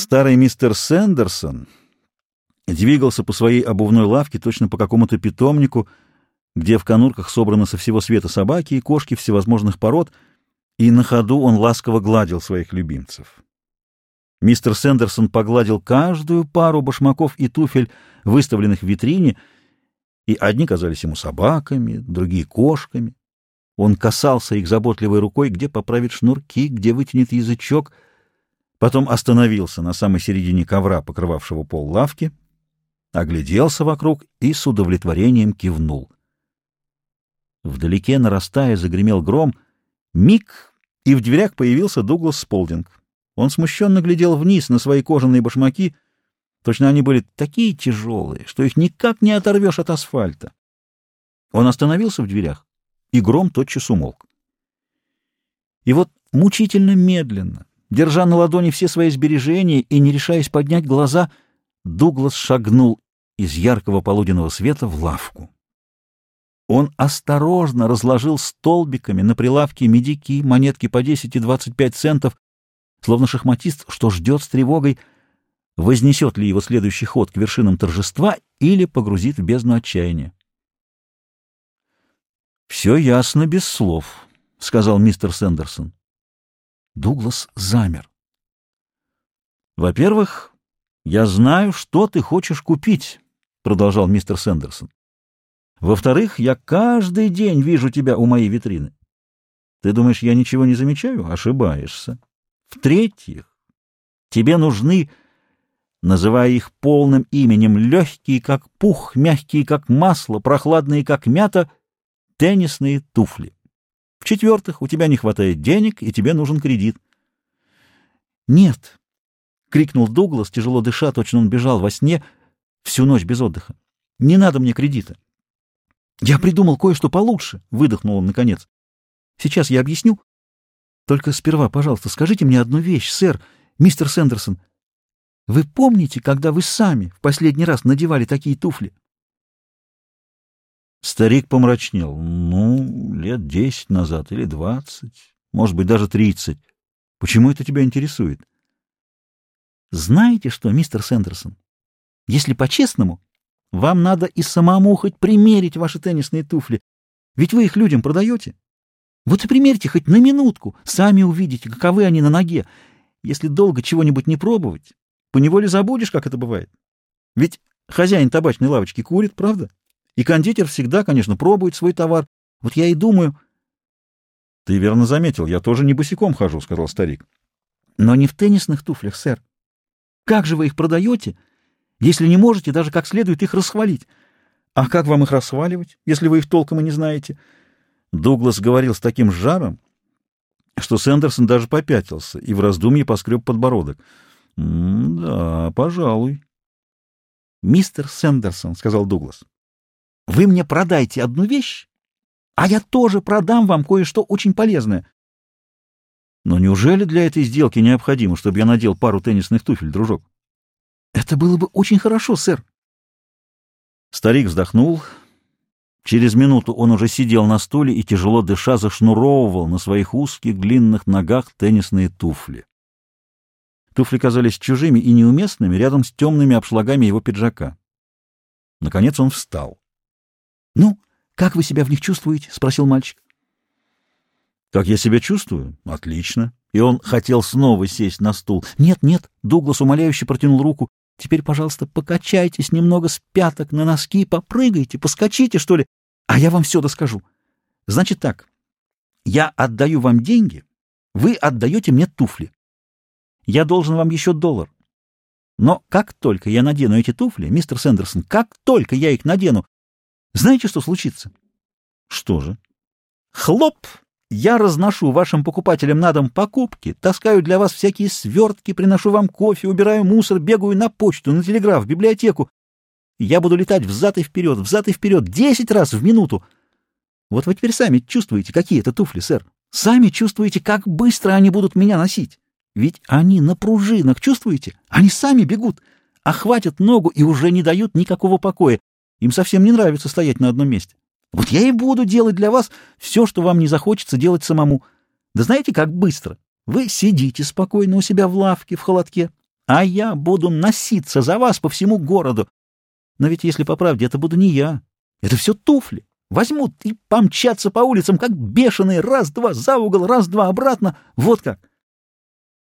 Старый мистер Сэндерсон двигался по своей обувной лавке точно по какому-то питомнику, где в конурках собраны со всего света собаки и кошки всевозможных пород, и на ходу он ласково гладил своих любимцев. Мистер Сэндерсон погладил каждую пару башмаков и туфель, выставленных в витрине, и одни казались ему собаками, другие — кошками. Он касался их заботливой рукой, где поправить шнурки, где вытянет язычок, потом остановился на самой середине ковра, покрывавшего пол лавки, огляделся вокруг и с удовлетворением кивнул. Вдалеке, нарастая, загремел гром. Миг, и в дверях появился Дуглас Сполдинг. Он смущенно глядел вниз на свои кожаные башмаки. Точно они были такие тяжелые, что их никак не оторвешь от асфальта. Он остановился в дверях, и гром тотчас умолк. И вот мучительно медленно, держа на ладони все свои сбережения и не решаясь поднять глаза, Дуглас шагнул из яркого полуденного света в лавку. Он осторожно разложил столбиками на прилавке медики, монетки по 10 и 25 центов, словно шахматист, что ждет с тревогой, вознесет ли его следующий ход к вершинам торжества или погрузит в бездну отчаяния. «Все ясно без слов», — сказал мистер Сэндерсон. Дуглас замер. «Во-первых, я знаю, что ты хочешь купить», — продолжал мистер Сэндерсон. «Во-вторых, я каждый день вижу тебя у моей витрины. Ты думаешь, я ничего не замечаю? Ошибаешься. В-третьих, тебе нужны, называя их полным именем, легкие, как пух, мягкие, как масло, прохладные, как мята, теннисные туфли. В-четвертых, у тебя не хватает денег, и тебе нужен кредит. «Нет!» — крикнул Дуглас, тяжело дыша, точно он бежал во сне всю ночь без отдыха. «Не надо мне кредита!» «Я придумал кое-что получше!» — выдохнул он наконец. «Сейчас я объясню, только сперва, пожалуйста, скажите мне одну вещь, сэр, мистер Сэндерсон. Вы помните, когда вы сами в последний раз надевали такие туфли? Старик помрачнел. Ну, лет десять назад или двадцать, может быть, даже тридцать. Почему это тебя интересует? Знаете что, мистер Сэндерсон, если по-честному, вам надо и самому хоть примерить ваши теннисные туфли, ведь вы их людям продаете. Вот и примерьте хоть на минутку, сами увидите, каковы они на ноге. Если долго чего-нибудь не пробовать, поневоле забудешь, как это бывает. Ведь хозяин табачной лавочки курит, правда? И кондитер всегда, конечно, пробует свой товар. Вот я и думаю... — Ты верно заметил, я тоже не босиком хожу, — сказал старик. — Но не в теннисных туфлях, сэр. Как же вы их продаете, если не можете даже как следует их расхвалить? А как вам их расхваливать, если вы их толком и не знаете? — Дуглас говорил с таким жаром, что Сэндерсон даже попятился и в раздумье поскреб подбородок. — Да, пожалуй. — Мистер Сэндерсон, — сказал Дуглас, — вы мне продайте одну вещь, а я тоже продам вам кое-что очень полезное. — Но неужели для этой сделки необходимо, чтобы я надел пару теннисных туфель, дружок? — Это было бы очень хорошо, сэр. Старик вздохнул, Через минуту он уже сидел на стуле и, тяжело дыша, зашнуровывал на своих узких длинных ногах теннисные туфли. Туфли казались чужими и неуместными рядом с темными обшлагами его пиджака. Наконец он встал. — Ну, как вы себя в них чувствуете? — спросил мальчик. — Как я себя чувствую? Отлично. И он хотел снова сесть на стул. — Нет, нет, — Дуглас умоляюще протянул руку. Теперь, пожалуйста, покачайтесь немного с пяток на носки, попрыгайте, поскочите, что ли, а я вам все доскажу. Значит так, я отдаю вам деньги, вы отдаете мне туфли. Я должен вам еще доллар. Но как только я надену эти туфли, мистер Сэндерсон, как только я их надену, знаете, что случится? Что же? Хлоп! Я разношу вашим покупателям на дом покупки, таскаю для вас всякие свертки, приношу вам кофе, убираю мусор, бегаю на почту, на телеграф, в библиотеку. Я буду летать взад и вперед, взад и вперед, десять раз в минуту. Вот вы теперь сами чувствуете, какие это туфли, сэр. Сами чувствуете, как быстро они будут меня носить. Ведь они на пружинах, чувствуете? Они сами бегут, охватят ногу и уже не дают никакого покоя. Им совсем не нравится стоять на одном месте. Вот я и буду делать для вас все, что вам не захочется делать самому. Да знаете, как быстро? Вы сидите спокойно у себя в лавке, в холодке, а я буду носиться за вас по всему городу. Но ведь, если по правде, это буду не я. Это все туфли. Возьмут и помчатся по улицам, как бешеные, раз-два за угол, раз-два обратно. Вот как.